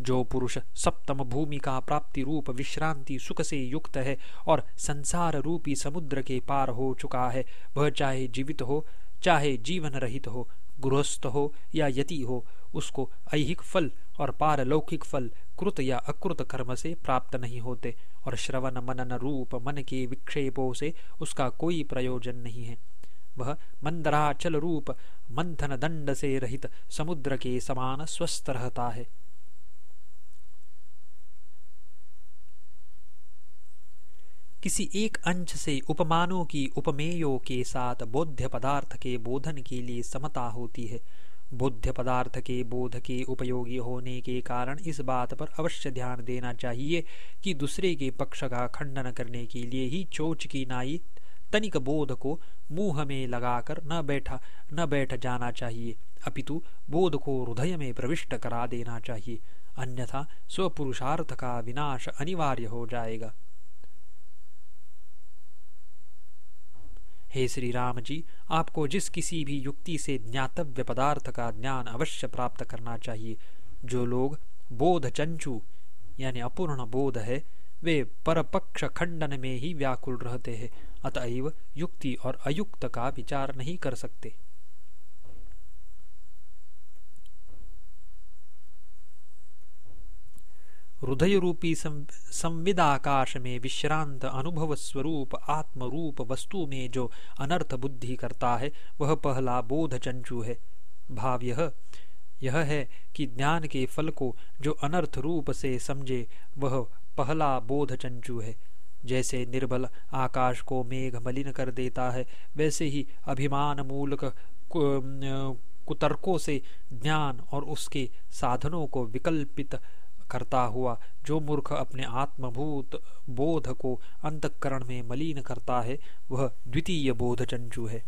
जो पुरुष सप्तम भूमि का प्राप्ति रूप विश्रांति सुख से युक्त है और संसार रूपी समुद्र के पार हो चुका है, वह चाहे जीवित हो, चाहे जीवन रहित हो, गृहस्थ हो या यति हो, उसको ऐहिक फल और पारलौकिक फल कृत या अकृत कर्म से प्राप्त नहीं होते और श्रवण मनन रूप मन के विक्षेपों से उसका कोई प्रयोजन नहीं है। वह मंदराचल रूप मंथन दंड से रहित समुद्र के समान स्वस्थ रहता है। किसी एक अंश से उपमानों की उपमेयों के साथ बोध्य पदार्थ के बोधन के लिए समता होती है। बोध्य पदार्थ के बोध के उपयोगी होने के कारण इस बात पर अवश्य ध्यान देना चाहिए कि दूसरे के पक्ष का खंडन करने के लिए ही चोच की नाई तनिक बोध को मुँह में लगाकर न बैठा, न बैठ जाना चाहिए। अपितु बोध को हृदय में प्रविष्ट करा देना चाहिए। अन्यथा स्वपुरुषार्थ का विनाश अनिवार्य हो जाएगा। हे श्री राम जी आपको जिस किसी भी युक्ति से ज्ञातव्य पदार्थ का ज्ञान अवश्य प्राप्त करना चाहिए। जो लोग बोध चंचु यानी अपूर्ण बोध है वे परपक्ष खंडन में ही व्याकुल रहते हैं, अतएव युक्ति और अयुक्त का विचार नहीं कर सकते। हृदय रूपी संविदाकाश में विश्रांत अनुभव स्वरूप आत्म रूप वस्तु में जो अनर्थ बुद्धि करता है, वह पहला बोध चंचु है। भाव यह यह है कि ज्ञान के फल को जो अनर्थ रूप से समझे, वह पहला बोध चंचु है। जैसे निर्बल आकाश को मेघ मलिन कर देता है, वैसे ही अभिमान मूलक कुतर्कों से ज्ञान और उसके साधनों को विकल्पित करता हुआ, जो मूर्ख अपने आत्मभूत बोध को अंतकरण में मलिन करता है, वह द्वितीय बोध चंचु है।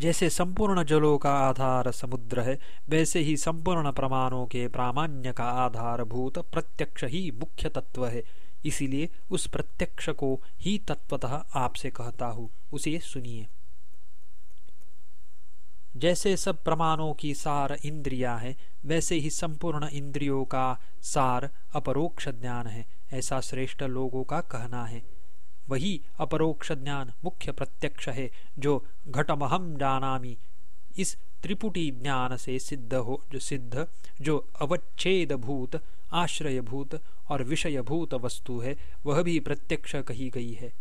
जैसे संपूर्ण जलों का आधार समुद्र है, वैसे ही संपूर्ण प्रमाणों के प्रामाण्य का आधार भूत प्रत्यक्ष ही मुख्य तत्व है। इसीलिए उस प्रत्यक्ष को ही तत्वतः आपसे कहता हूँ, उसे सुनिए। जैसे सब प्रमाणों की सार इंद्रिया है, वैसे ही संपूर्ण इंद्रियों का सार अपरोक्ष ज्ञान है, ऐसा श्रेष्ठ लोगों का कहना है। वही अपरोक्ष ज्ञान मुख्य प्रत्यक्ष है, जो घटमहम जानामी। इस त्रिपुटी ज्ञान से सिद्ध हो, जो सिद्ध, जो अवच्छेद भूत आश्रय भूत और विषय भूत वस्तु है, वह भी प्रत्यक्ष कही गई है।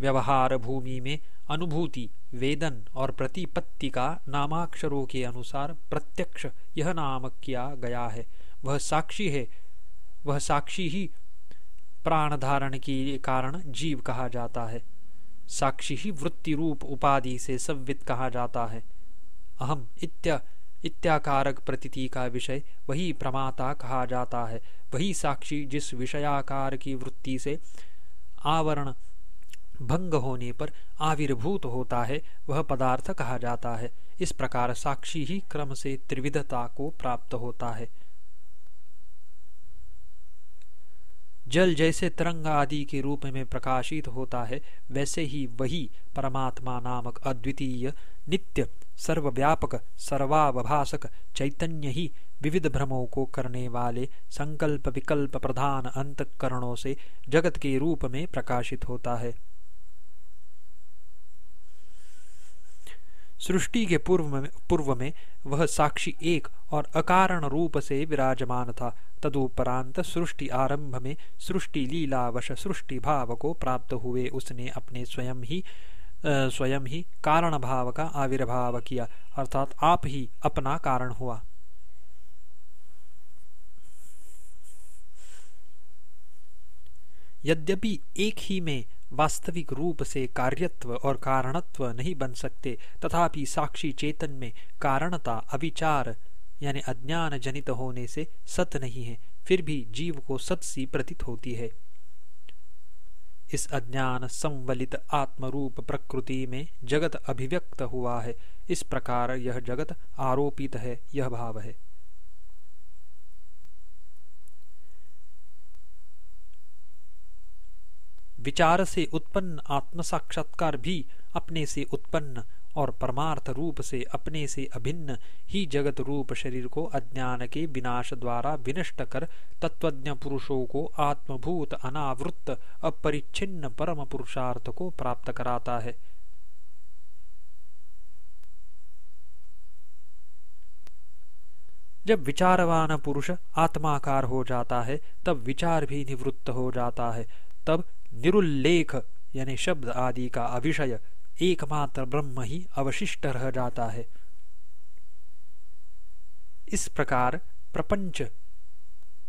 व्यवहार भूमि में अनुभूति, वेदन और प्रतिपत्ति का नामाक्षरों के अनुसार प्रत्यक्ष यह नाम किया गया है। वह साक्षी है वह साक्षी ही प्राण धारण के कारण जीव कहा जाता है। साक्षी ही वृत्ति रूप उपाधि से संवित कहा जाता है। अहम इत्या, इत्याकारक प्रतीति का विषय वही प्रमाता कहा जाता है। वही साक्षी जिस विषयाकार की वृत्ति से आवरण भंग होने पर आविर्भूत होता है, वह पदार्थ कहा जाता है। इस प्रकार साक्षी ही क्रम से त्रिविधता को प्राप्त होता है। जल जैसे तरंग आदि के रूप में प्रकाशित होता है, वैसे ही वही परमात्मा नामक अद्वितीय, नित्य, सर्वव्यापक सर्वावभाषक चैतन्य ही विविध भ्रमों को करने वाले संकल्प विकल्प प्रधान अंतकरणों से जगत के रूप में प्रकाशित होता है। सृष्टि के पूर्व में पूर्व में वह साक्षी एक और अकारण रूप से विराजमान था। तदुपरांत सृष्टि आरंभ में सृष्टि लीलावश, सृष्टि भाव को प्राप्त हुए उसने अपने स्वयं ही स्वयं ही कारण भाव का आविर्भाव किया, अर्थात आप ही अपना कारण हुआ। यद्यपि एक ही में वास्तविक रूप से कार्यत्व और कारणत्व नहीं बन सकते, तथापि साक्षी चेतन में कारणता, अविचार, यानी अज्ञान जनित होने से सत नहीं है, फिर भी जीव को सत सी प्रतीत होती है। इस अज्ञान संवलित आत्मरूप प्रकृति में जगत अभिव्यक्त हुआ है। इस प्रकार यह जगत आरोपित है, यह भाव है। विचार से उत्पन्न आत्म साक्षात्कार भी अपने से उत्पन्न और परमार्थ रूप से अपने से अभिन्न ही जगत रूप शरीर को अज्ञान के विनाश द्वारा विनष्ट कर तत्वज्ञ पुरुषों को आत्मभूत अनावृत्त अपरिच्छिन्न परम पुरुषार्थ को प्राप्त कराता है। जब विचारवान पुरुष आत्माकार हो जाता है, तब विचार भी निवृत्त हो जाता है। तब निरुल्लेख, यानी शब्द आदि का अविषय एकमात्र ब्रह्म ही अवशिष्ट रह जाता है। इस प्रकार प्रपंच,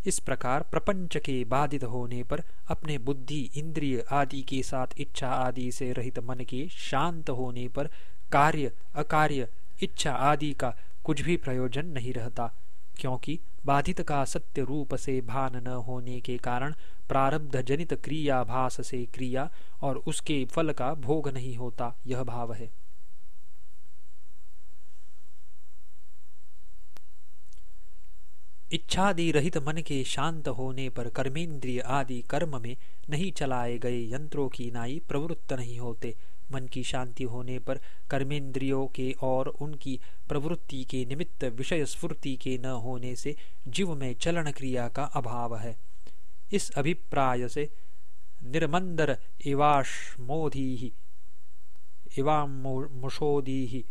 इस प्रकार प्रपंच के बाधित होने पर अपने बुद्धि, इंद्रिय आदि के साथ इच्छा आदि से रहित मन के शांत होने पर कार्य, अकार्य, इच्छा आदि का कुछ भी प्रयोजन नहीं रहता, क्योंकि बाधित का सत्य रूप से भान न होने के कारण प्रारब्ध जनित क्रिया भास से क्रिया और उसके फल का भोग नहीं होता, यह भाव है। इच्छादि रहित मन के शांत होने पर कर्मेंद्रिय आदि कर्म में नहीं चलाए गए यंत्रों की नाई प्रवृत्त नहीं होते। मन की शांति होने पर कर्मेंद्रियों के और उनकी प्रवृत्ति के निमित्त विषय स्फूर्ति के न होने से जीव में चलन क्रिया का अभाव है। इस अभिप्राय से निर्मंदर इवाश्मोधी इवामुषोदी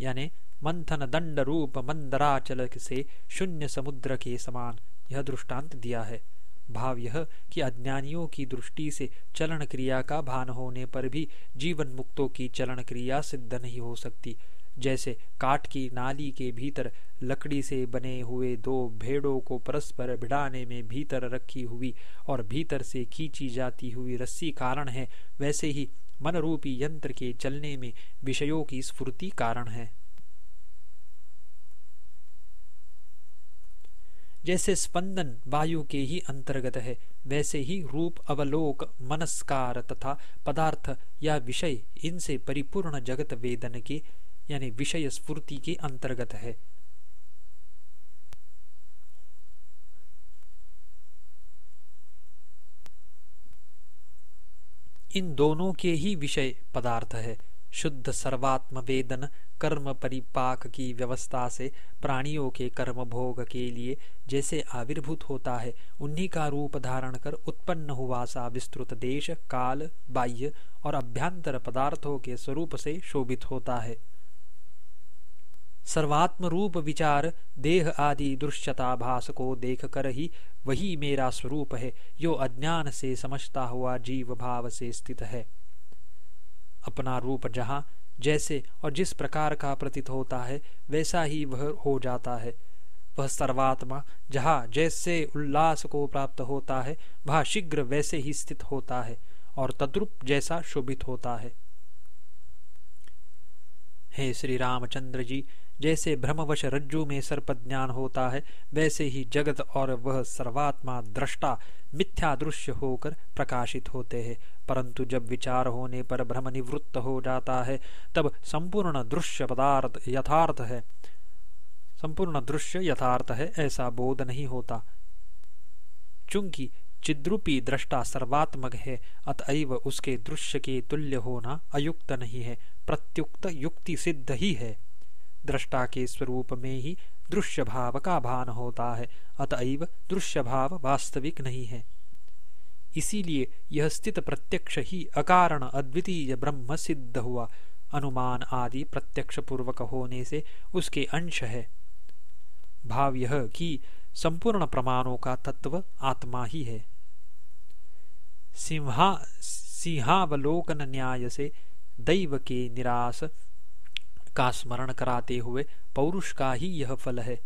यानी मंथन दंड रूप मंदराचल से शून्य समुद्र के समान यह दृष्टांत दिया है। भाव यह कि अज्ञानियों की दृष्टि से चलन क्रिया का भान होने पर भी जीवन मुक्तों की चलन क्रिया सिद्ध नहीं हो सकती। जैसे काट की नाली के भीतर लकड़ी से बने हुए दो भेड़ों को परस्पर भिड़ाने में भीतर रखी हुई और भीतर से खींची जाती हुई रस्सी कारण है, वैसे ही मन रूपी यंत्र के चलने में विषयों की स्फूर्ति कारण है। जैसे स्पंदन वायु के ही अंतर्गत है, वैसे ही रूप, अवलोक, मनस्कार तथा पदार्थ या विषय, इनसे परिपूर्ण जगत वेदन के यानी विषय स्फूर्ति के अंतर्गत है। इन दोनों के ही विषय पदार्थ है। शुद्ध सर्वात्म वेदन कर्म परिपाक की व्यवस्था से प्राणियों के कर्म भोग के लिए जैसे आविर्भूत होता है, उन्हीं का रूप धारण कर उत्पन्न हुआ सा विस्तृत देश, काल, बाह्य और अभ्यंतर पदार्थों के स्वरूप से शोभित होता है। सर्वात्म रूप विचार, देह आदि दृश्यता भास को देख कर ही वही मेरा स्वरूप है जो अज्ञान से समझता हुआ जीव भाव से स्थित है। अपना रूप जहाँ, जैसे और जिस प्रकार का प्रतीत होता है, वैसा ही वह हो जाता है। वह सर्वात्मा जहाँ, जैसे उल्लास को प्राप्त होता है, वह शीघ्र वैसे ही स्थित होता है और तद्रुप जैसा शोभित होता है। हे श्री रामचंद्र जी जैसे भ्रमवश रज्जु में सर्प ज्ञान होता है, वैसे ही जगत और वह सर्वात्मा दृष्टा मिथ्या दृश्य होकर प्रकाशित होते हैं। परंतु जब विचार होने पर भ्रम निवृत्त हो जाता है, तब संपूर्ण दृश्य पदार्थ यथार्थ है। संपूर्ण दृश्य यथार्थ है, ऐसा बोध नहीं होता। चूँकि चिद्रूपी दृष्टा सर्वात्मक है, अतएव उसके दृश्य के तुल्य होना अयुक्त नहीं है, प्रत्युक्त युक्ति सिद्ध ही है। दृष्टा के स्वरूप में ही दृश्य भाव का भान होता है अतएव दृश्य भाव वास्तविक नहीं है। इसीलिए यह स्थित प्रत्यक्ष ही अकारण अद्वितीय ब्रह्म सिद्ध हुआ। अनुमान आदि प्रत्यक्ष पूर्वक होने से उसके अंश है। भाव यह कि संपूर्ण प्रमाणों का तत्व आत्मा ही है। सिंहा सिंहावलोकन न्याय से दैव के निराश का स्मरण कराते हुए पौरुष का ही यह फल है।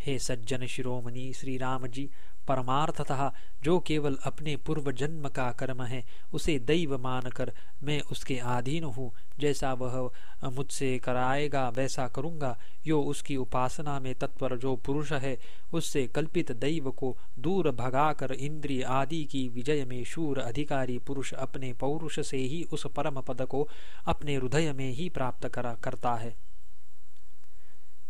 हे सज्जन शिरोमणि श्री राम जी परमार्थतः, जो केवल अपने पूर्व जन्म का कर्म है, उसे दैव मानकर मैं उसके अधीन हूँ। जैसा वह मुझसे कराएगा, वैसा करूँगा। यो उसकी उपासना में तत्पर जो पुरुष है, उससे कल्पित दैव को दूर भगाकर इंद्रिय आदि की विजय में शूर अधिकारी पुरुष अपने पौरुष से ही उस परम पद को अपने हृदय में ही प्राप्त करा, करता है।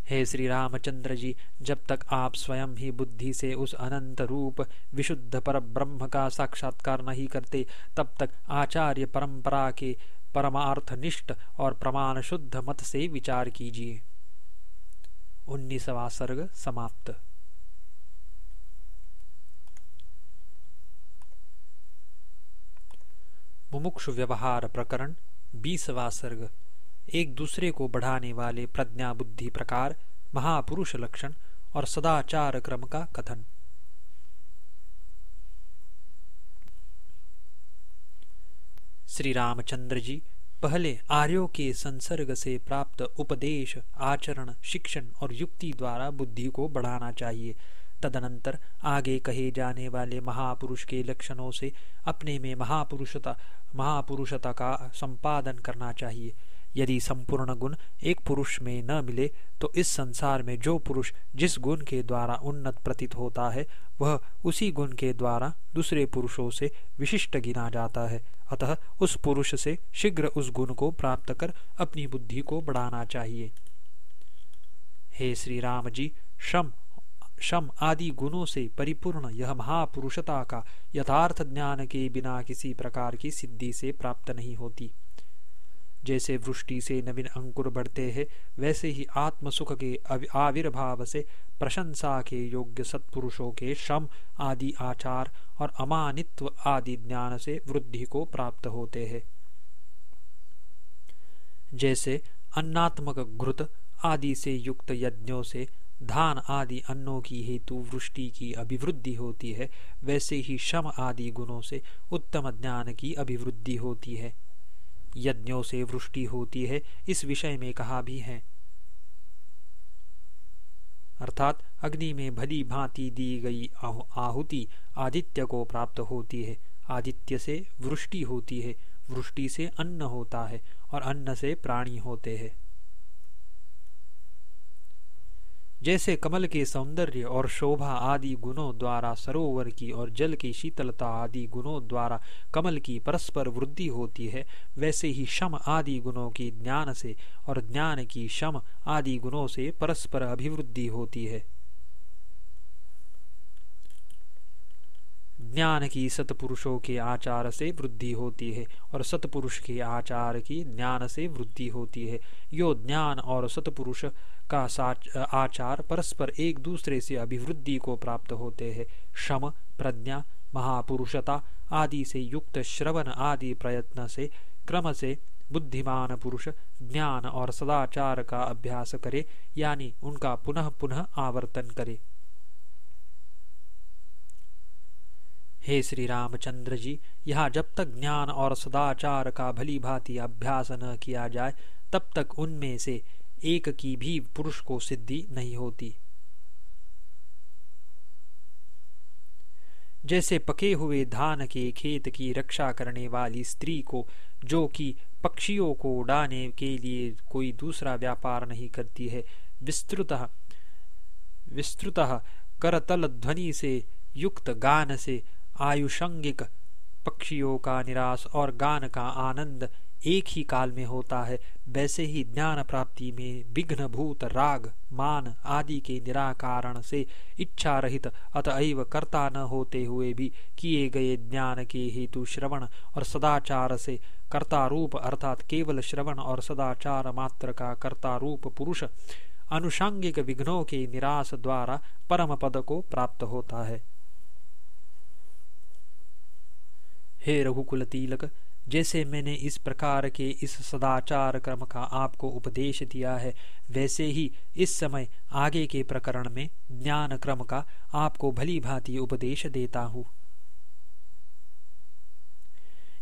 हे श्री रामचंद्र जी, जब तक आप स्वयं ही बुद्धि से उस अनंत रूप, विशुद्ध पर ब्रह्म का साक्षात्कार नहीं करते, तब तक आचार्य परंपरा के परमार्थनिष्ठ और प्रमाण शुद्ध मत से विचार कीजिए। उन्नीसवा सर्ग समाप्त। मुमुक्षु व्यवहार प्रकरण, बीसवा सर्ग। एक दूसरे को बढ़ाने वाले प्रज्ञा बुद्धि प्रकार, महापुरुष लक्षण और सदाचार क्रम का कथन। श्री रामचंद्र जी, पहले आर्यों के संसर्ग से प्राप्त उपदेश, आचरण, शिक्षण और युक्ति द्वारा बुद्धि को बढ़ाना चाहिए। तदनंतर आगे कहे जाने वाले महापुरुष के लक्षणों से अपने में महापुरुषता महापुरुषता का संपादन करना चाहिए। यदि संपूर्ण गुण एक पुरुष में न मिले तो इस संसार में जो पुरुष जिस गुण के द्वारा उन्नत प्रतीत होता है, वह उसी गुण के द्वारा दूसरे पुरुषों से विशिष्ट गिना जाता है। अतः उस पुरुष से शीघ्र उस गुण को प्राप्त कर अपनी बुद्धि को बढ़ाना चाहिए। हे श्री राम जी, शम शम आदि गुणों से परिपूर्ण यह महापुरुषता का यथार्थ ज्ञान के बिना किसी प्रकार की सिद्धि से प्राप्त नहीं होती। जैसे वृष्टि से नवीन अंकुर बढ़ते हैं, वैसे ही आत्म सुख के आविर्भाव से प्रशंसा के योग्य सत्पुरुषों के श्रम आदि आचार और अमानित्व आदि ज्ञान से वृद्धि को प्राप्त होते हैं। जैसे अन्नात्मक घृत आदि से युक्त यज्ञों से धान आदि अन्नों की हेतु वृष्टि की अभिवृद्धि होती है, वैसे ही श्रम आदि गुणों से उत्तम ज्ञान की अभिवृद्धि होती है। यज्ञों से वृष्टि होती है, इस विषय में कहा भी है। अर्थात अग्नि में भली भांति दी गई आहुति आदित्य को प्राप्त होती है। आदित्य से वृष्टि होती है, वृष्टि से अन्न होता है और अन्न से प्राणी होते हैं। जैसे कमल के सौंदर्य और शोभा आदि गुणों द्वारा, सरोवर की और जल की शीतलता आदि गुणों द्वारा कमल की परस्पर वृद्धि होती है, वैसे ही शम आदि गुणों की ज्ञान से और ज्ञान की शम आदि गुणों से परस्पर अभिवृद्धि होती है। ज्ञान की सतपुरुषों के आचार से वृद्धि होती है और सतपुरुष के आचार की ज्ञान से वृद्धि होती है। यो ज्ञान और सतपुरुष का आचार परस्पर एक दूसरे से अभिवृद्धि को प्राप्त होते हैं। शम, प्रज्ञा, महापुरुषता आदि से युक्त श्रवण आदि प्रयत्न से, क्रम से बुद्धिमान पुरुष ज्ञान और सदाचार का अभ्यास करे, यानी उनका पुनः पुनः आवर्तन करे। हे श्री रामचंद्र जी, यहाँ जब तक ज्ञान और सदाचार का भली भांति अभ्यास न किया जाए, तब तक उनमें से एक की भी पुरुष को सिद्धि नहीं होती। जैसे पके हुए धान के खेत की रक्षा करने वाली स्त्री को, जो कि पक्षियों को उड़ाने के लिए कोई दूसरा व्यापार नहीं करती है, विस्तृत विस्तृत करतल ध्वनि से युक्त गान से आयुषंगिक पक्षियों का निराश और गान का आनंद एक ही काल में होता है। वैसे ही ज्ञान प्राप्ति में विघ्न भूत राग, मान आदि के निराकरण से इच्छा रहित, अतएव कर्ता न होते हुए भी किए गए ज्ञान के हेतु श्रवण और सदाचार से कर्ता रूप अर्थात केवल श्रवण और सदाचार मात्र का कर्ता रूप पुरुष अनुषांगिक विघ्नों के निराश द्वारा परम पद को प्राप्त होता है। हे रघुकुल तिलक जैसे मैंने इस प्रकार के इस सदाचार क्रम का आपको उपदेश दिया है, वैसे ही इस समय आगे के प्रकरण में ज्ञान क्रम का आपको भली भांति उपदेश देता हूँ।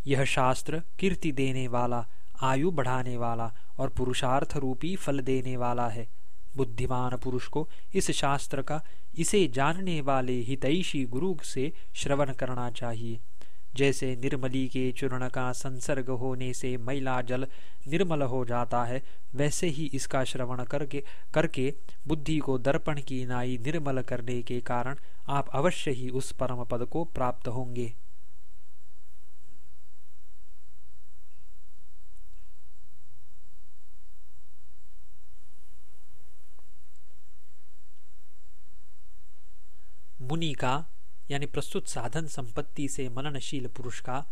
यह शास्त्र कीर्ति देने वाला, आयु बढ़ाने वाला और पुरुषार्थ रूपी फल देने वाला है। बुद्धिमान पुरुष को इस शास्त्र का, इसे जानने वाले हितैषी गुरु से श्रवण करना चाहिए। जैसे निर्मली के चूर्ण का संसर्ग होने से मैला जल निर्मल हो जाता है, वैसे ही इसका श्रवण करके करके बुद्धि को दर्पण की नाई निर्मल करने के कारण आप अवश्य ही उस परम पद को प्राप्त होंगे। मुनि का यानी प्रस्तुत साधन संपत्ति से मननशील पुरुष का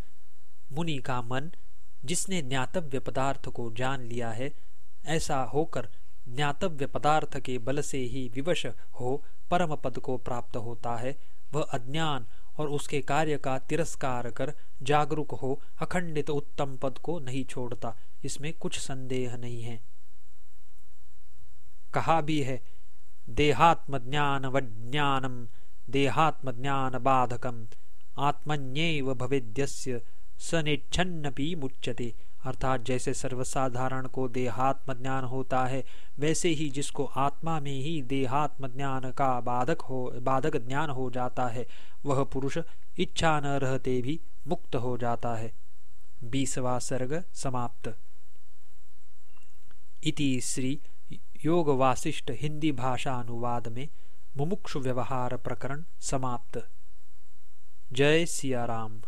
मुनि का मन, जिसने ज्ञातव्य पदार्थ को जान लिया है, ऐसा होकर ज्ञातव्य पदार्थ के बल से ही विवश हो परम पद को प्राप्त होता है। वह अज्ञान और उसके कार्य का तिरस्कार कर जागरूक हो अखंडित उत्तम पद को नहीं छोड़ता। इसमें कुछ संदेह नहीं है। कहा भी है देहात्म ज्ञान वज्ञानम देहात्मज्ञानबाधकम्। आत्मन्येव भवेद्यस्य सनेच्छन्नपि मुच्यते। अर्थात जैसे सर्वसाधारण को देहात्म ज्ञान होता है, वैसे ही जिसको आत्मा में ही देहात्म ज्ञान का बाधक हो, बाधक ज्ञान हो जाता है, वह पुरुष इच्छा न रहते भी मुक्त हो जाता है। बीसवा सर्ग समाप्त। इति श्री योग वासिष्ठ हिंदी भाषा अनुवाद में मुमुक्षु व्यवहार प्रकरण समाप्त। जय सिया राम